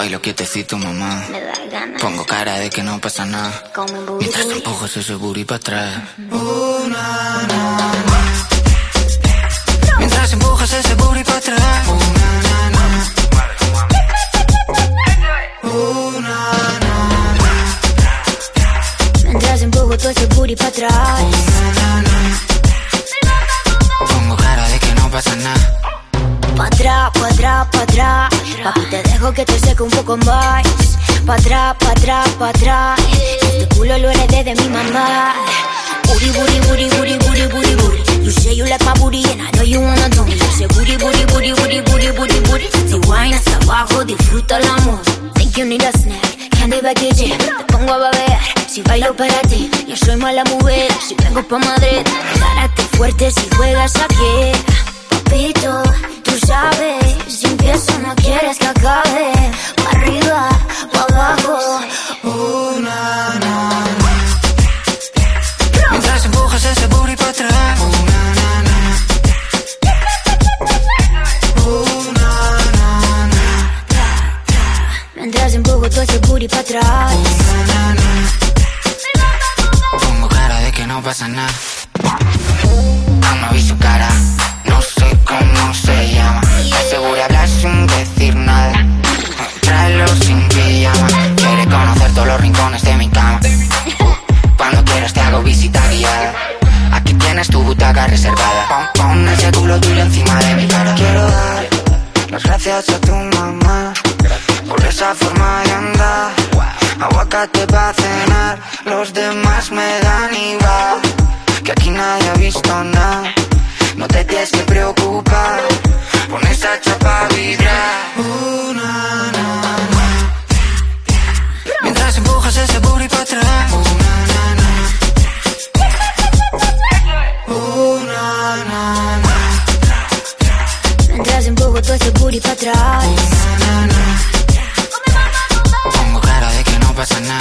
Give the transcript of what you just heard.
bailo quietecito, mamá. Me da ganas. Pongo cara de que no pasa nada. Mientras te empujas ese booty para atrás. Mientras empujas ese booty para atrás. Mientras empujo todo ese booty para atrás. Pongo cara de que no pasa nada. Pa' atrás, pa' atrás, pa' atrás. Papi, te dejo que te seque un poco más. Pa' atrás, pa' atrás, pa' atrás. Este culo lo heredé de mi mamá. Booty, booty, booty, booty, booty, booty, booty. You say you like my booty and I know you wanna do me. Yo sé booty, booty, booty, booty, booty, booty, booty. Si wine hasta abajo, disfruta el amor. Think you need a snack, candy gym. Te pongo a babear, si bailo para ti. Yo soy mala mujer, si vengo pa' Madrid. Párate fuerte si juegas aquí. Papito, tú sabes, no quieres que acabe. Pa' arriba, pa' abajo. Mientras empujas ese booty para atrás. Mientras empujo todo ese booty pa' atrás. Pongo cara de que no pasa nada. Tienes tu butaca reservada. Pon, pon ese culo tuyo encima de mi cara. Quiero dar las gracias a tu mamá por esa forma de andar. Aguacate para cenar, los demás me dan igual. Que aquí nadie ha visto nada. No te tienes que preocupar, pon esa chapa a vibrar. Uh, na, na, na. Mientras empujas ese en Bogotá ese booty pa' atrás. Oh, na, na, na. Pongo cara de que no pasa nada.